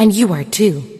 And you are too.